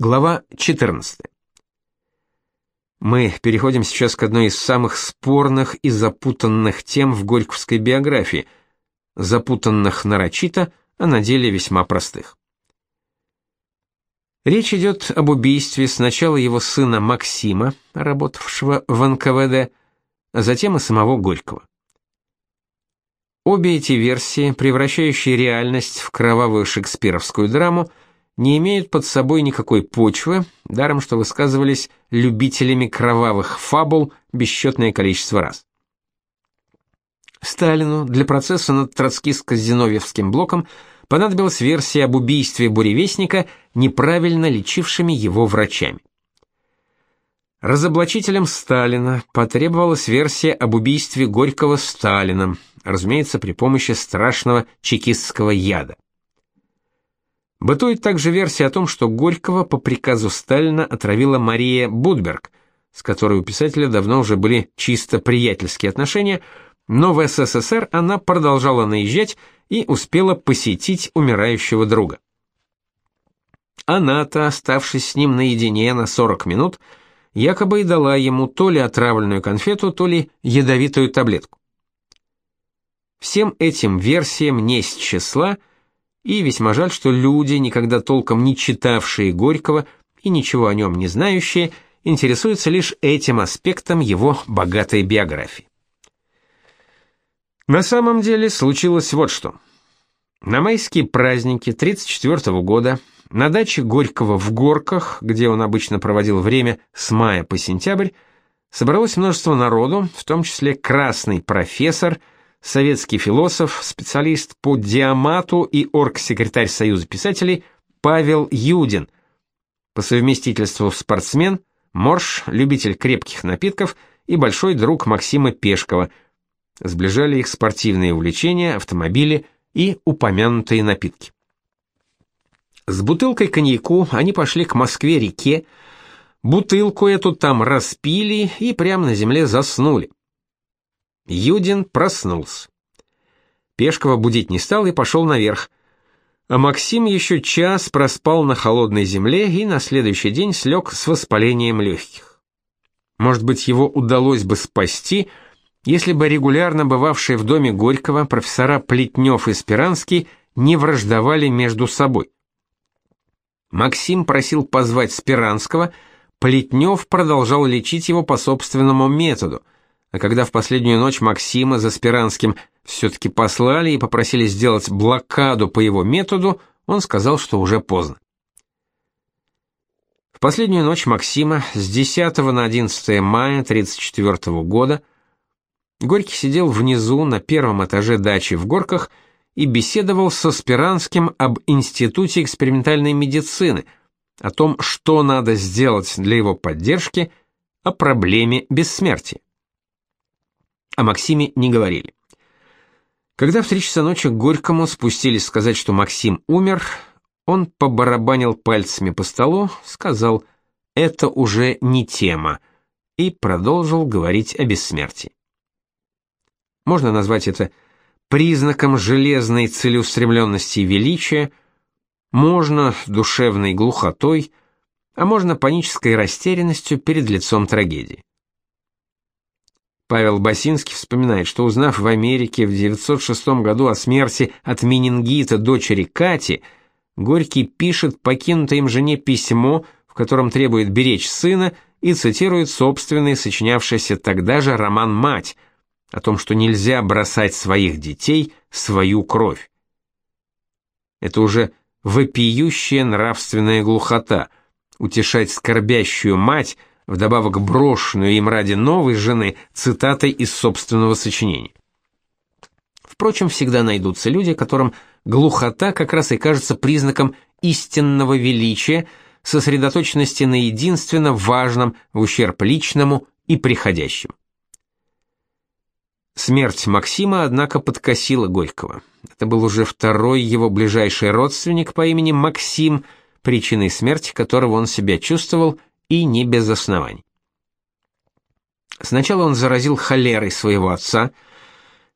Глава 14. Мы переходим сейчас к одной из самых спорных и запутанных тем в горьковской биографии, запутанных нарочито, а на деле весьма простых. Речь идет об убийстве сначала его сына Максима, работавшего в НКВД, а затем и самого Горького. Обе эти версии, превращающие реальность в кровавую шекспировскую драму, не имеют под собой никакой почвы, даром что высказывались любителями кровавых фабул бесчетное количество раз. Сталину для процесса над троцкистско-зиновьевским блоком понадобилась версия об убийстве буревестника неправильно лечившими его врачами. Разоблачителем Сталина потребовалась версия об убийстве Горького Сталином, разумеется, при помощи страшного чекистского яда. Бытует также версия о том, что Горького по приказу Сталина отравила Мария Будберг, с которой у писателя давно уже были чисто приятельские отношения, но в СССР она продолжала наезжать и успела посетить умирающего друга. Она-то, оставшись с ним наедине на 40 минут, якобы и дала ему то ли отравленную конфету, то ли ядовитую таблетку. Всем этим версиям не с числа – и весьма жаль, что люди, никогда толком не читавшие Горького и ничего о нем не знающие, интересуются лишь этим аспектом его богатой биографии. На самом деле случилось вот что. На майские праздники 34 года на даче Горького в Горках, где он обычно проводил время с мая по сентябрь, собралось множество народу, в том числе красный профессор – советский философ, специалист по диамату и оргсекретарь Союза писателей Павел Юдин, по совместительству спортсмен, морж, любитель крепких напитков и большой друг Максима Пешкова. Сближали их спортивные увлечения, автомобили и упомянутые напитки. С бутылкой коньяку они пошли к Москве-реке, бутылку эту там распили и прямо на земле заснули. Юдин проснулся. Пешкова будить не стал и пошел наверх. А Максим еще час проспал на холодной земле и на следующий день слег с воспалением легких. Может быть, его удалось бы спасти, если бы регулярно бывавшие в доме Горького профессора Плетнев и Спиранский не враждовали между собой. Максим просил позвать Спиранского, Плетнев продолжал лечить его по собственному методу – а когда в последнюю ночь Максима за Спиранским все-таки послали и попросили сделать блокаду по его методу, он сказал, что уже поздно. В последнюю ночь Максима с 10 на 11 мая 1934 года Горький сидел внизу на первом этаже дачи в Горках и беседовал со Спиранским об Институте экспериментальной медицины, о том, что надо сделать для его поддержки, о проблеме бессмертия. О Максиме не говорили. Когда в три часа ночи к Горькому спустились сказать, что Максим умер, он побарабанил пальцами по столу, сказал «это уже не тема» и продолжил говорить о бессмертии. Можно назвать это признаком железной целеустремленности и величия, можно душевной глухотой, а можно панической растерянностью перед лицом трагедии. Павел Басинский вспоминает, что узнав в Америке в 906 году о смерти от менингита дочери Кати, Горький пишет покинутой им жене письмо, в котором требует беречь сына и цитирует собственный сочинявшийся тогда же роман «Мать», о том, что нельзя бросать своих детей свою кровь. Это уже вопиющая нравственная глухота, утешать скорбящую мать – вдобавок брошенную им ради новой жены цитатой из собственного сочинения. Впрочем, всегда найдутся люди, которым глухота как раз и кажется признаком истинного величия, сосредоточенности на единственно важном в ущерб личному и приходящему. Смерть Максима, однако, подкосила Горького. Это был уже второй его ближайший родственник по имени Максим, причиной смерти которого он себя чувствовал и не без оснований. Сначала он заразил холерой своего отца,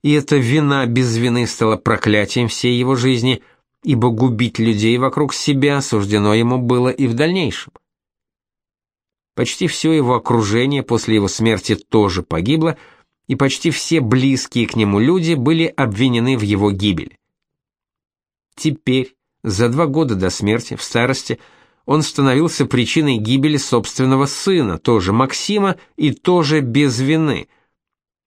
и эта вина без вины стала проклятием всей его жизни, ибо губить людей вокруг себя суждено ему было и в дальнейшем. Почти все его окружение после его смерти тоже погибло, и почти все близкие к нему люди были обвинены в его гибели. Теперь, за два года до смерти, в старости, он становился причиной гибели собственного сына, тоже Максима, и тоже без вины.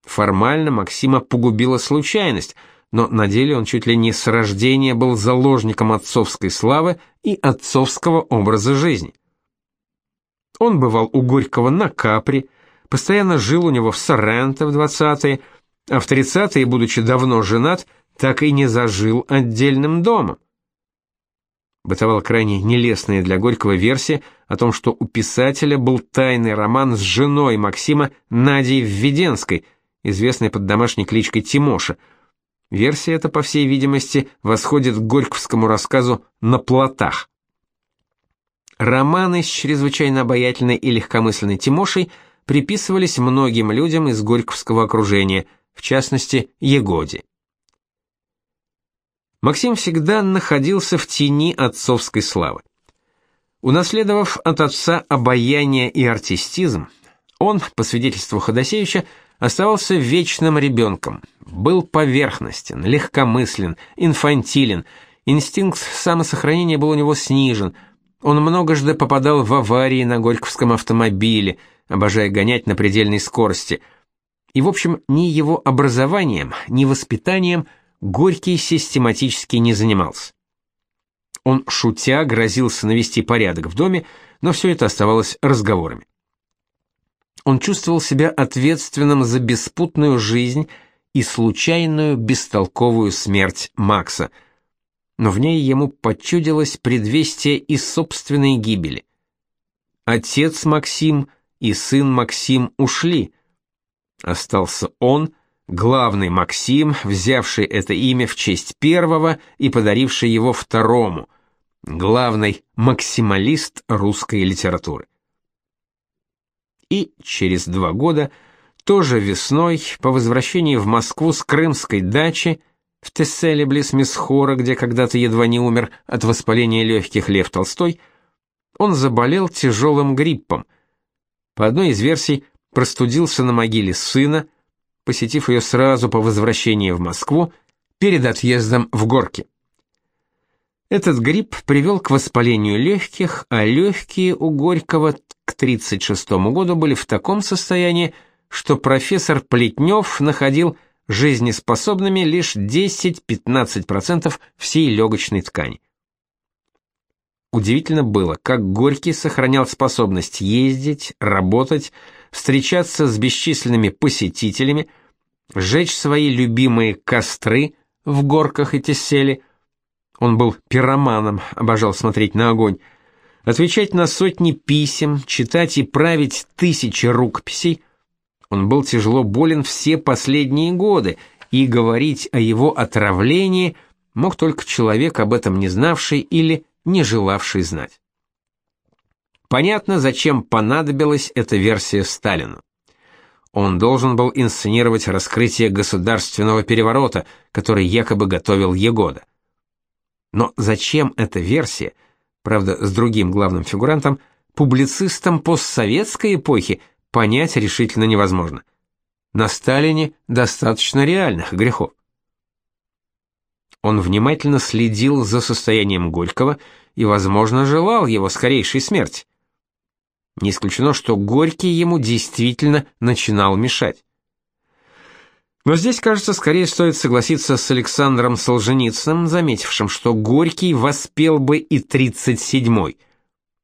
Формально Максима погубила случайность, но на деле он чуть ли не с рождения был заложником отцовской славы и отцовского образа жизни. Он бывал у Горького на Капри, постоянно жил у него в Соренто в 20-е, а в 30-е, будучи давно женат, так и не зажил отдельным домом. Бытовала крайне нелестная для Горького версия о том, что у писателя был тайный роман с женой Максима Надей Введенской, известной под домашней кличкой Тимоша. Версия эта, по всей видимости, восходит к горьковскому рассказу «На плотах». Романы с чрезвычайно обаятельной и легкомысленной Тимошей приписывались многим людям из горьковского окружения, в частности, Егоде. Максим всегда находился в тени отцовской славы. Унаследовав от отца обаяние и артистизм, он, по свидетельству Ходосевича, оставался вечным ребенком, был поверхностен, легкомыслен, инфантилен, инстинкт самосохранения был у него снижен, он многожды попадал в аварии на Горьковском автомобиле, обожая гонять на предельной скорости. И, в общем, ни его образованием, ни воспитанием – Горький систематически не занимался. Он, шутя, грозился навести порядок в доме, но все это оставалось разговорами. Он чувствовал себя ответственным за беспутную жизнь и случайную бестолковую смерть Макса, но в ней ему почудилось предвестие и собственной гибели. Отец Максим и сын Максим ушли. Остался он — главный Максим, взявший это имя в честь первого и подаривший его второму, главный максималист русской литературы. И через два года, тоже весной, по возвращении в Москву с крымской дачи, в Тесселе близ Месхора, где когда-то едва не умер от воспаления легких Лев Толстой, он заболел тяжелым гриппом. По одной из версий, простудился на могиле сына, посетив ее сразу по возвращении в Москву перед отъездом в Горки. Этот грипп привел к воспалению легких, а легкие у Горького к 1936 году были в таком состоянии, что профессор Плетнев находил жизнеспособными лишь 10-15% всей легочной ткани. Удивительно было, как Горький сохранял способность ездить, работать, встречаться с бесчисленными посетителями, жечь свои любимые костры в горках и теселе. Он был пироманом, обожал смотреть на огонь, отвечать на сотни писем, читать и править тысячи рукописей. Он был тяжело болен все последние годы, и говорить о его отравлении мог только человек, об этом не знавший или не желавший знать. Понятно, зачем понадобилась эта версия Сталину. Он должен был инсценировать раскрытие государственного переворота, который якобы готовил Егода. Но зачем эта версия, правда, с другим главным фигурантом, публицистам постсоветской эпохи понять решительно невозможно. На Сталине достаточно реальных грехов. Он внимательно следил за состоянием Горького и, возможно, желал его скорейшей смерти. Не исключено, что Горький ему действительно начинал мешать. Но здесь, кажется, скорее стоит согласиться с Александром Солженицыным, заметившим, что Горький воспел бы и 37-й.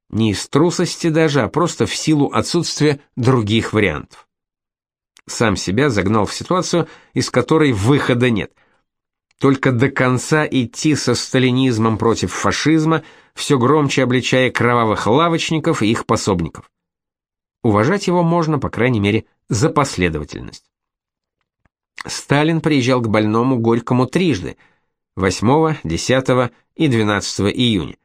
Не из трусости даже, а просто в силу отсутствия других вариантов. Сам себя загнал в ситуацию, из которой выхода нет – только до конца идти со сталинизмом против фашизма, все громче обличая кровавых лавочников и их пособников. Уважать его можно, по крайней мере, за последовательность. Сталин приезжал к больному Горькому трижды: 8, 10 и 12 июня.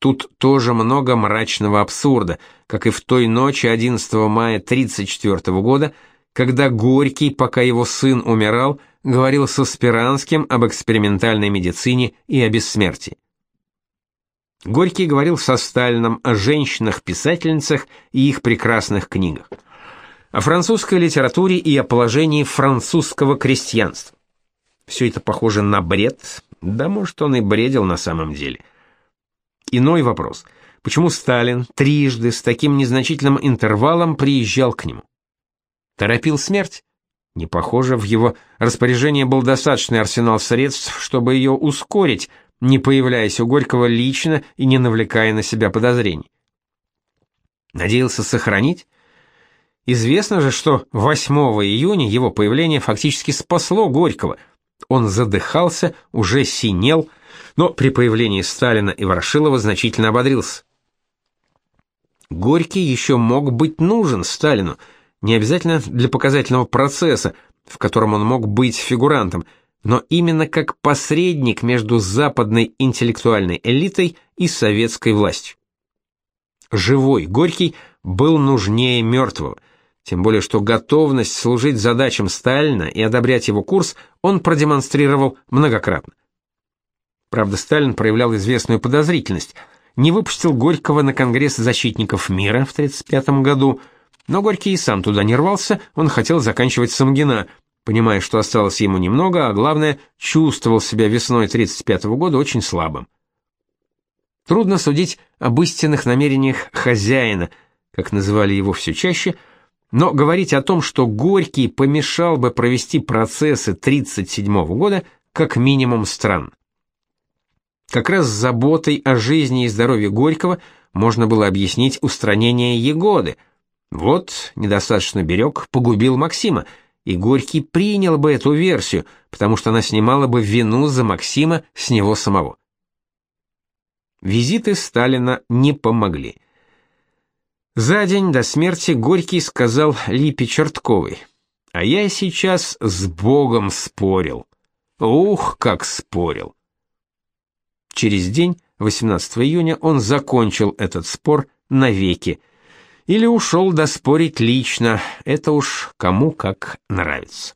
Тут тоже много мрачного абсурда, как и в той ночи 11 мая 1934 года, когда Горький, пока его сын умирал, говорил со Спиранским об экспериментальной медицине и о бессмертии. Горький говорил со Сталином о женщинах-писательницах и их прекрасных книгах, о французской литературе и о положении французского крестьянства. Все это похоже на бред, да может он и бредил на самом деле. Иной вопрос. Почему Сталин трижды с таким незначительным интервалом приезжал к нему? Торопил смерть? Не похоже, в его распоряжении был достаточный арсенал средств, чтобы ее ускорить, не появляясь у Горького лично и не навлекая на себя подозрений. Надеялся сохранить? Известно же, что 8 июня его появление фактически спасло Горького. Он задыхался, уже синел, но при появлении Сталина и Ворошилова значительно ободрился. Горький еще мог быть нужен Сталину, не обязательно для показательного процесса, в котором он мог быть фигурантом – но именно как посредник между западной интеллектуальной элитой и советской властью. Живой Горький был нужнее мертвого, тем более что готовность служить задачам Сталина и одобрять его курс он продемонстрировал многократно. Правда, Сталин проявлял известную подозрительность, не выпустил Горького на Конгресс защитников мира в 1935 году, но Горький и сам туда не рвался, он хотел заканчивать Самгина – понимая, что осталось ему немного, а главное, чувствовал себя весной 35 -го года очень слабым. Трудно судить об истинных намерениях хозяина, как называли его все чаще, но говорить о том, что Горький помешал бы провести процессы 37 -го года, как минимум странно. Как раз с заботой о жизни и здоровье Горького можно было объяснить устранение Егоды. Вот, недостаточно берег, погубил Максима, и Горький принял бы эту версию, потому что она снимала бы вину за Максима с него самого. Визиты Сталина не помогли. За день до смерти Горький сказал Липе Чертковой, «А я сейчас с Богом спорил. Ух, как спорил!» Через день, 18 июня, он закончил этот спор навеки, или ушел доспорить лично, это уж кому как нравится.